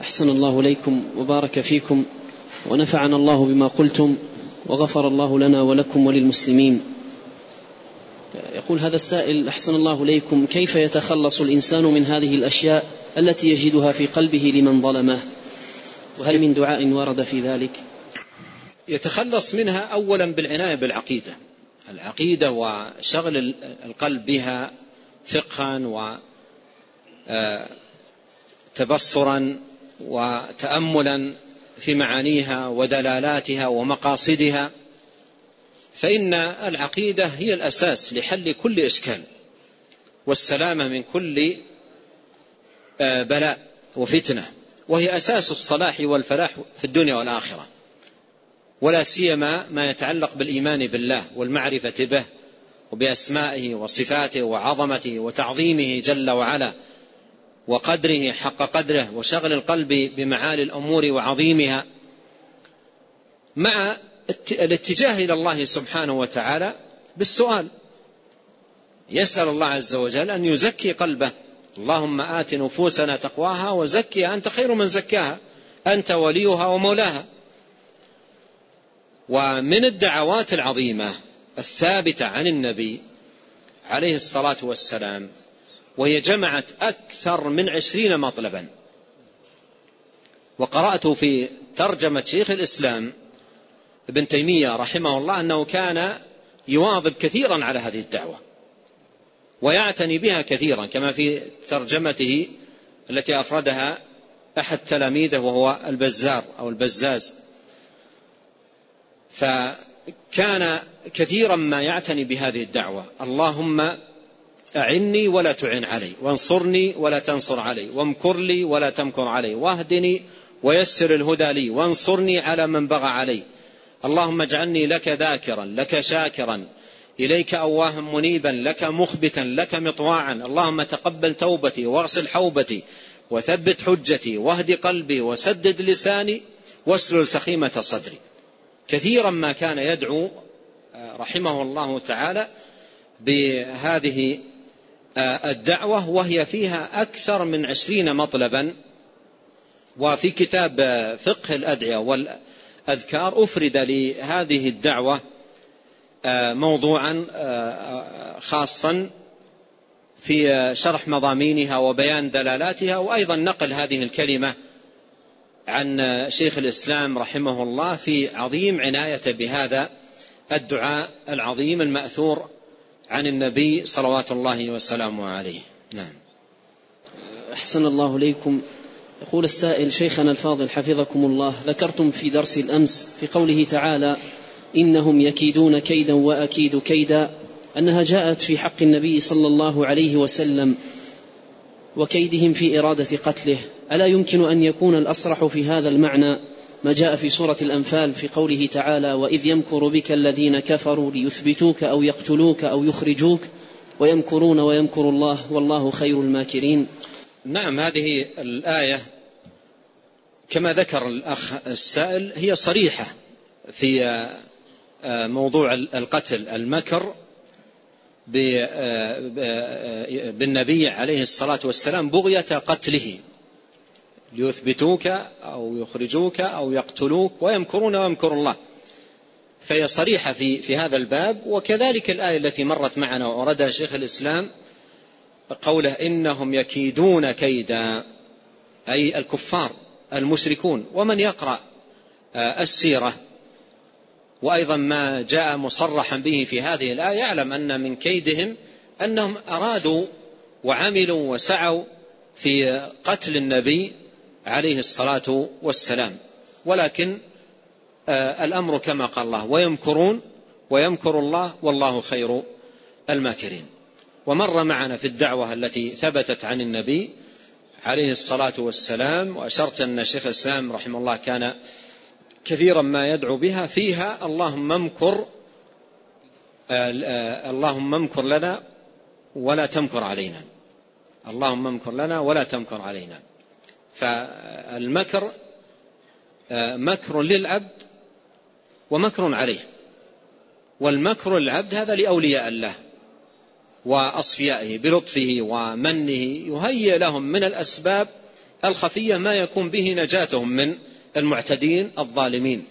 أحسن الله إليكم وبارك فيكم ونفعنا الله بما قلتم وغفر الله لنا ولكم وللمسلمين. يقول هذا السائل أحسن الله إليكم كيف يتخلص الإنسان من هذه الأشياء التي يجدها في قلبه لمن ظلمه؟ وهل من دعاء ورد في ذلك؟ يتخلص منها أولا بالعناية بالعقيدة. العقيدة وشغل القلب بها فقها وتبصرا وتأملا في معانيها ودلالاتها ومقاصدها فإن العقيدة هي الأساس لحل كل إشكال والسلامة من كل آه، بلاء وفتنة وهي أساس الصلاح والفلاح في الدنيا والآخرة ولا سيما ما يتعلق بالإيمان بالله والمعرفة به وبأسمائه وصفاته وعظمته وتعظيمه جل وعلا. وقدره حق قدره وشغل القلب بمعالي الأمور وعظيمها مع الاتجاه إلى الله سبحانه وتعالى بالسؤال. يسأل الله عز وجل أن يزكي قلبه. اللهم آت نفوسنا تقواها وزكها أنت خير من زكاها أنت وليها ومولاها. ومن الدعوات العظيمة الثابتة عن النبي عليه الصلاة والسلام وهي جمعت أكثر من عشرين مطلبا. وقرأت في ترجمة شيخ الإسلام ابن تيمية رحمه الله أنه كان يواظب كثيرا على هذه الدعوة ويعتني بها كثيرا كما في ترجمته التي أفردها أحد تلاميذه وهو البزار أو البزاز. فكان كثيرا ما يعتني بهذه الدعوة. اللهم أعني ولا تعن علي وانصرني ولا تنصر علي وامكر لي ولا تمكر علي واهدني ويسر الهدى لي وانصرني على من بغى علي. اللهم اجعلني لك ذاكرا لك شاكرا. إليك أواها منيبا لك مخبتا لك مطواعا. اللهم تقبل توبتي واغسل حوبتي وثبت حجتي واهد قلبي وسدد لساني واسلل سخيمة صدري. كثيرا ما كان يدعو آه، رحمه الله تعالى بهذه الدعوة وهي فيها أكثر من عشرين مطلبا وفي كتاب آه، فقه الأدعية والأذكار أفرد لهذه الدعوة موضوعا خاصا في شرح مضامينها وبيان دلالاتها وأيضا نقل هذه الكلمة عن شيخ الإسلام رحمه الله في عظيم عناية بهذا الدعاء العظيم المأثور عن النبي صلوات الله وسلامه عليه. نعم. أحسن الله إليكم. يقول السائل شيخنا الفاضل حفظكم الله. ذكرتم في درس الأمس في قوله تعالى إنهم يكيدون كيدا وأكيد كيدا أنها جاءت في حق النبي صلى الله عليه وسلم وكيدهم في إرادة قتله. ألا يمكن أن يكون الأصرح في هذا المعنى؟ ما جاء في سورة الأنفال في قوله تعالى وإذ يمكر بك الذين كفروا ليثبتوك أو يقتلوك أو يخرجوك ويمكرون ويمكر الله والله خير الماكرين. نعم هذه الآية كما ذكر الأخ السائل هي صريحة في آه، موضوع القتل المكر بالنبي عليه الصلاة والسلام بغية قتله. ليثبتوك أو يخرجوك أو يقتلوك ويمكرون ويمكر الله. فهي صريحة في, في هذا الباب وكذلك الآية التي مرت معنا وأردها شيخ الإسلام قوله إنهم يكيدون كيدا أي الكفار المشركون. ومن يقرأ آه، السيرة وأيضا ما جاء مصرحا به في هذه الآية يعلم أن من كيدهم أنهم أرادوا وعملوا وسعوا في قتل النبي عليه الصلاة والسلام. ولكن آه، الأمر كما قال الله ويمكرون ويمكر الله والله خير الماكرين. ومر معنا في الدعوة التي ثبتت عن النبي عليه الصلاة والسلام وأشرت أن شيخ الإسلام رحمه الله كان كثيرا ما يدعو بها فيها اللهم امكر آه، اللهم امكر لنا ولا تمكر علينا. اللهم امكر لنا ولا تمكر علينا. فالمكر آه، مكر للعبد ومكر عليه. والمكر للعبد هذا لأولياء الله وأصفيائه بلطفه ومنه يهيئ لهم من الأسباب الخفية ما يكون به نجاتهم من المعتدين الظالمين.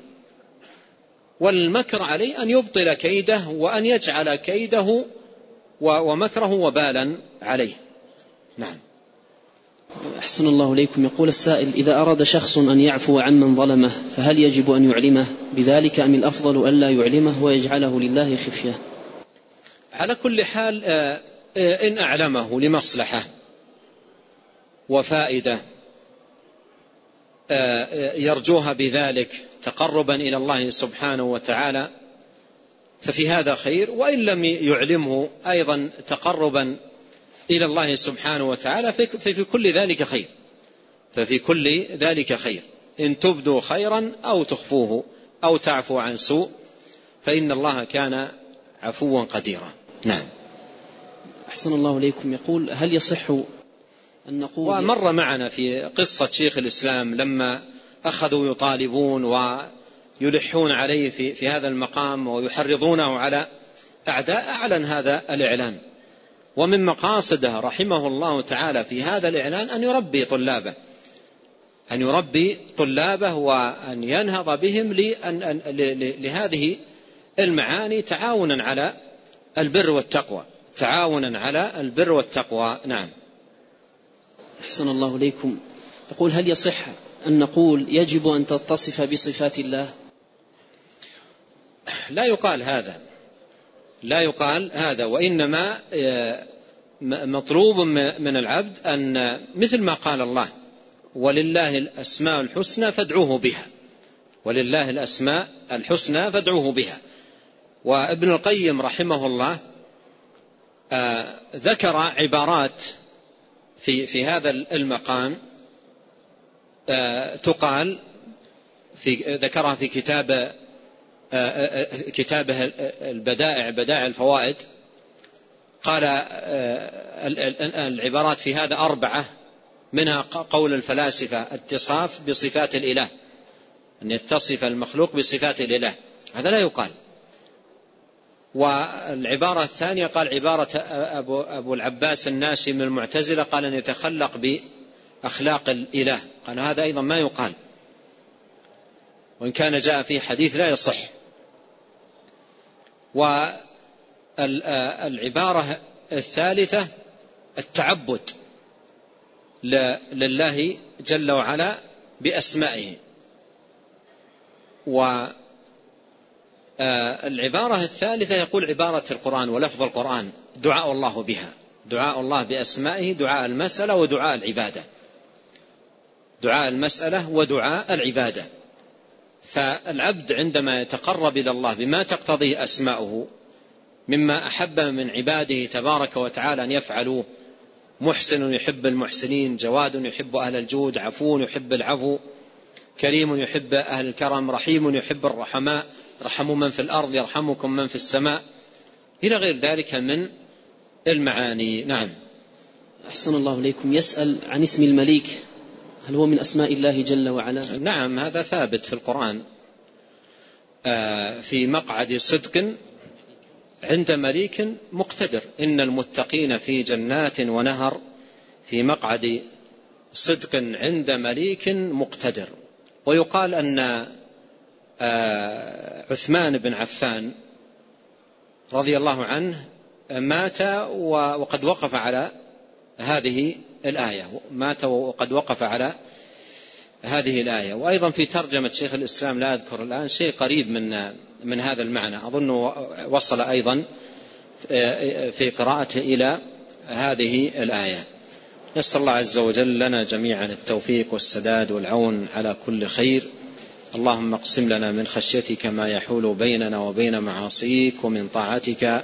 والمكر عليه أن يبطل كيده وأن يجعل كيده ومكره وبالا عليه. نعم. أحسن الله إليكم. يقول السائل إذا أراد شخص أن يعفو عمن ظلمه فهل يجب أن يعلمه؟ بذلك أم الأفضل ألا يعلمه ويجعله لله خفية؟ على كل حال آه، آه، إن أعلمه لمصلحة وفائدة آه، يرجوها بذلك تقربا إلى الله سبحانه وتعالى ففي هذا خير. وإن لم يعلمه أيضا تقربا إلى الله سبحانه وتعالى ففي كل ذلك خير. ففي كل ذلك خير. إن تبدوا خيرا أو تخفوه أو تعفو عن سوء فإن الله كان عفوا قديرا. نعم. أحسن الله إليكم. يقول هل يصح أن نقول ومر معنا في قصة شيخ الإسلام لما أخذوا يطالبون ويلحون عليه في, في هذا المقام ويحرضونه على أعداء أعلن هذا الإعلان ومن مقاصده رحمه الله تعالى في هذا الإعلان أن يربي طلابه. أن يربي طلابه وأن ينهض بهم لأن لهذه المعاني تعاونا على البر والتقوى. تعاونا على البر والتقوى. نعم. أحسن الله إليكم. يقول هل يصح أن نقول يجب أن تتصف بصفات الله؟ لا يقال هذا. لا يقال هذا وإنما آه، مطلوب من العبد أن مثل ما قال الله ولله الأسماء الحسنى فادعوه بها. ولله الأسماء الحسنى فادعوه بها. وابن القيم رحمه الله آه، ذكر عبارات في في هذا المقام آه، تقال في ذكرها في كتاب كتابه البدائع بدائع الفوائد قال العبارات في هذا أربعة منها قول الفلاسفة اتصاف بصفات الإله أن يتصف المخلوق بصفات الإله هذا لا يقال. والعبارة الثانية قال عبارة أبو, أبو العباس الناشي من المعتزلة قال أن يتخلق بأخلاق الإله قال هذا أيضا ما يقال. وإن كان جاء في حديث لا يصح. والعبارة الثالثة التعبد لله جل وعلا بأسمائه. آه، العبارة الثالثة يقول عبارة القرآن ولفظ القرآن دعاء الله بها. دعاء الله بأسمائه دعاء المسألة ودعاء العبادة. دعاء المسألة ودعاء العبادة. فالعبد عندما يتقرب إلى الله بما تقتضيه أسماؤه مما أحب من عباده تبارك وتعالى أن يفعلوه محسن يحب المحسنين جواد يحب أهل الجود عفو يحب العفو كريم يحب أهل الكرم رحيم يحب الرحماء ارحموا من في الأرض يرحمكم من في السماء إلى غير ذلك من المعاني. نعم. أحسن الله إليكم. يسأل عن اسم المليك. هل هو من أسماء الله جل وعلا؟ نعم هذا ثابت في القرآن. آه، في مقعد صدق عند مليك مقتدر. إن المتقين في جنات ونهر. في مقعد صدق عند مليك مقتدر. ويقال أن آه، عثمان بن عفان رضي الله عنه مات وقد وقف على هذه الآية. مات وقد وقف على هذه الآية. وأيضا في ترجمة شيخ الإسلام لا أذكر الآن شيء قريب من من هذا المعنى. أظن وصل أيضا في قراءته إلى هذه الآية. نسأل الله عز وجل لنا جميعا التوفيق والسداد والعون على كل خير. اللهم اقسم لنا من خشيتك ما يحول بيننا وبين معاصيك ومن طاعتك.